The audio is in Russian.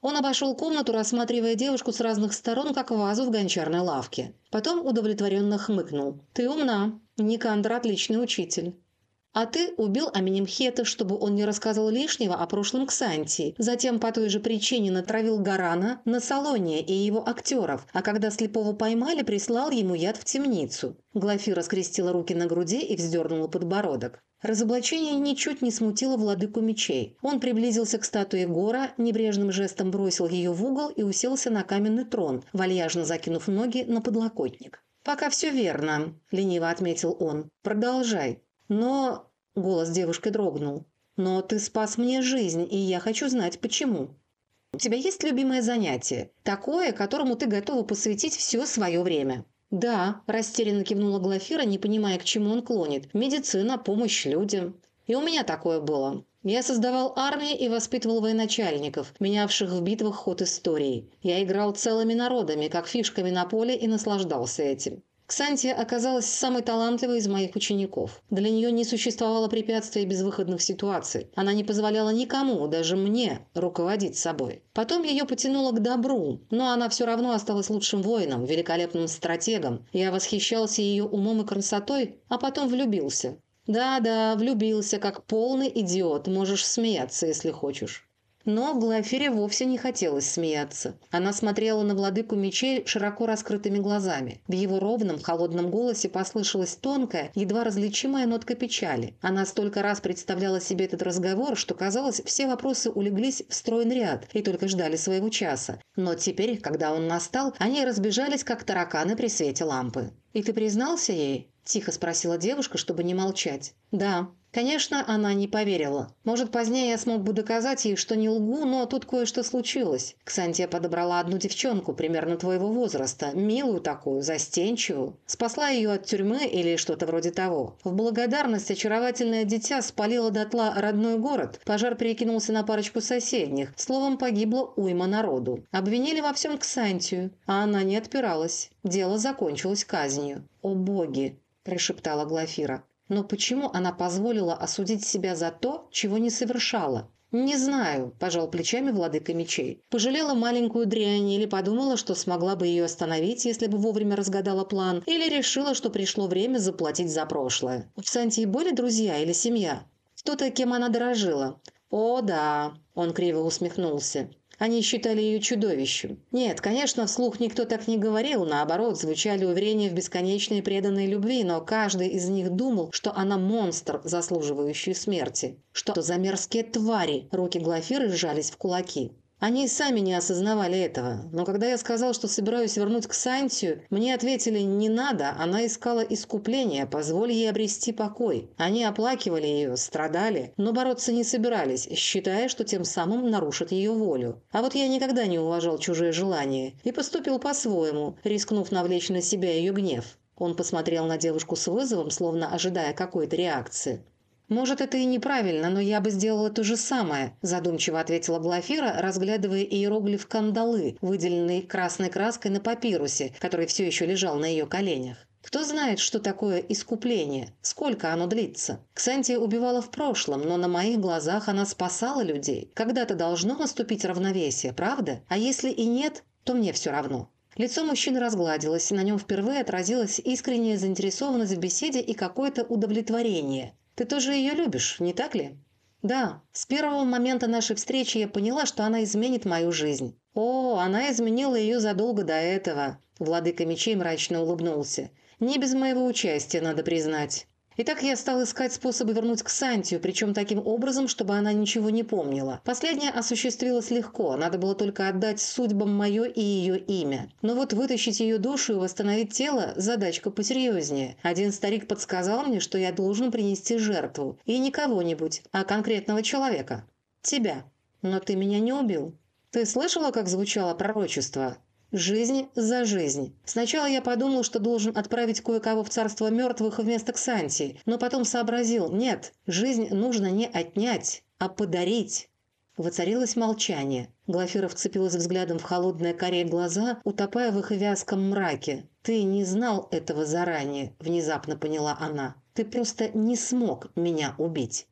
Он обошел комнату, рассматривая девушку с разных сторон, как вазу в гончарной лавке. Потом удовлетворенно хмыкнул. «Ты умна. Никандр – отличный учитель». А ты убил Аминемхета, чтобы он не рассказал лишнего о прошлом Ксантии. Затем по той же причине натравил Гарана на Салония и его актеров, а когда слепого поймали, прислал ему яд в темницу. Глафира скрестила руки на груди и вздернула подбородок. Разоблачение ничуть не смутило владыку мечей. Он приблизился к статуе Гора, небрежным жестом бросил ее в угол и уселся на каменный трон, вальяжно закинув ноги на подлокотник. «Пока все верно», – лениво отметил он. «Продолжай». «Но...» – голос девушки дрогнул. «Но ты спас мне жизнь, и я хочу знать, почему». «У тебя есть любимое занятие? Такое, которому ты готова посвятить все свое время?» «Да», – растерянно кивнула Глафира, не понимая, к чему он клонит. «Медицина, помощь людям». «И у меня такое было. Я создавал армии и воспитывал военачальников, менявших в битвах ход истории. Я играл целыми народами, как фишками на поле, и наслаждался этим. Ксантия оказалась самой талантливой из моих учеников. Для нее не существовало препятствий и безвыходных ситуаций. Она не позволяла никому, даже мне, руководить собой. Потом ее потянуло к добру, но она все равно осталась лучшим воином, великолепным стратегом. Я восхищался ее умом и красотой, а потом влюбился. Да-да, влюбился, как полный идиот, можешь смеяться, если хочешь. Но Глафире вовсе не хотелось смеяться. Она смотрела на владыку мечей широко раскрытыми глазами. В его ровном, холодном голосе послышалась тонкая, едва различимая нотка печали. Она столько раз представляла себе этот разговор, что, казалось, все вопросы улеглись в стройный ряд и только ждали своего часа. Но теперь, когда он настал, они разбежались, как тараканы при свете лампы. «И ты признался ей?» – тихо спросила девушка, чтобы не молчать. «Да», Конечно, она не поверила. Может, позднее я смог бы доказать ей, что не лгу, но тут кое-что случилось. Ксантия подобрала одну девчонку, примерно твоего возраста, милую такую, застенчивую. Спасла ее от тюрьмы или что-то вроде того. В благодарность очаровательное дитя спалило дотла родной город. Пожар перекинулся на парочку соседних. Словом, погибло уйма народу. Обвинили во всем Ксантию, а она не отпиралась. Дело закончилось казнью. «О боги!» – прошептала Глафира. Но почему она позволила осудить себя за то, чего не совершала? «Не знаю», – пожал плечами владыка мечей. Пожалела маленькую дрянь или подумала, что смогла бы ее остановить, если бы вовремя разгадала план, или решила, что пришло время заплатить за прошлое. В Сантии были друзья или семья? Кто-то, кем она дорожила? «О, да», – он криво усмехнулся. Они считали ее чудовищем. Нет, конечно, вслух никто так не говорил, наоборот, звучали уверения в бесконечной преданной любви, но каждый из них думал, что она монстр, заслуживающий смерти. Что за мерзкие твари? Руки Глафиры сжались в кулаки. Они и сами не осознавали этого, но когда я сказал, что собираюсь вернуть к Сантию, мне ответили «не надо», она искала искупления, позволь ей обрести покой. Они оплакивали ее, страдали, но бороться не собирались, считая, что тем самым нарушат ее волю. А вот я никогда не уважал чужие желания и поступил по-своему, рискнув навлечь на себя ее гнев. Он посмотрел на девушку с вызовом, словно ожидая какой-то реакции. «Может, это и неправильно, но я бы сделала то же самое», задумчиво ответила Глафира, разглядывая иероглиф «кандалы», выделенный красной краской на папирусе, который все еще лежал на ее коленях. Кто знает, что такое искупление, сколько оно длится. Ксантия убивала в прошлом, но на моих глазах она спасала людей. Когда-то должно наступить равновесие, правда? А если и нет, то мне все равно. Лицо мужчины разгладилось, на нем впервые отразилась искренняя заинтересованность в беседе и какое-то удовлетворение. Ты тоже ее любишь, не так ли? Да, с первого момента нашей встречи я поняла, что она изменит мою жизнь. О, она изменила ее задолго до этого. Владыка мечей мрачно улыбнулся. Не без моего участия, надо признать. Итак, я стал искать способы вернуть Ксантию, причем таким образом, чтобы она ничего не помнила. Последнее осуществилось легко, надо было только отдать судьбам мое и ее имя. Но вот вытащить ее душу и восстановить тело – задачка посерьезнее. Один старик подсказал мне, что я должен принести жертву. И не кого-нибудь, а конкретного человека. Тебя. Но ты меня не убил. Ты слышала, как звучало пророчество? Жизнь за жизнь. Сначала я подумал, что должен отправить кое-кого в царство мертвых вместо Ксанти, но потом сообразил, нет, жизнь нужно не отнять, а подарить. Воцарилось молчание. Глафира вцепилась взглядом в холодные коре глаза, утопая в их вязком мраке. «Ты не знал этого заранее», – внезапно поняла она. «Ты просто не смог меня убить».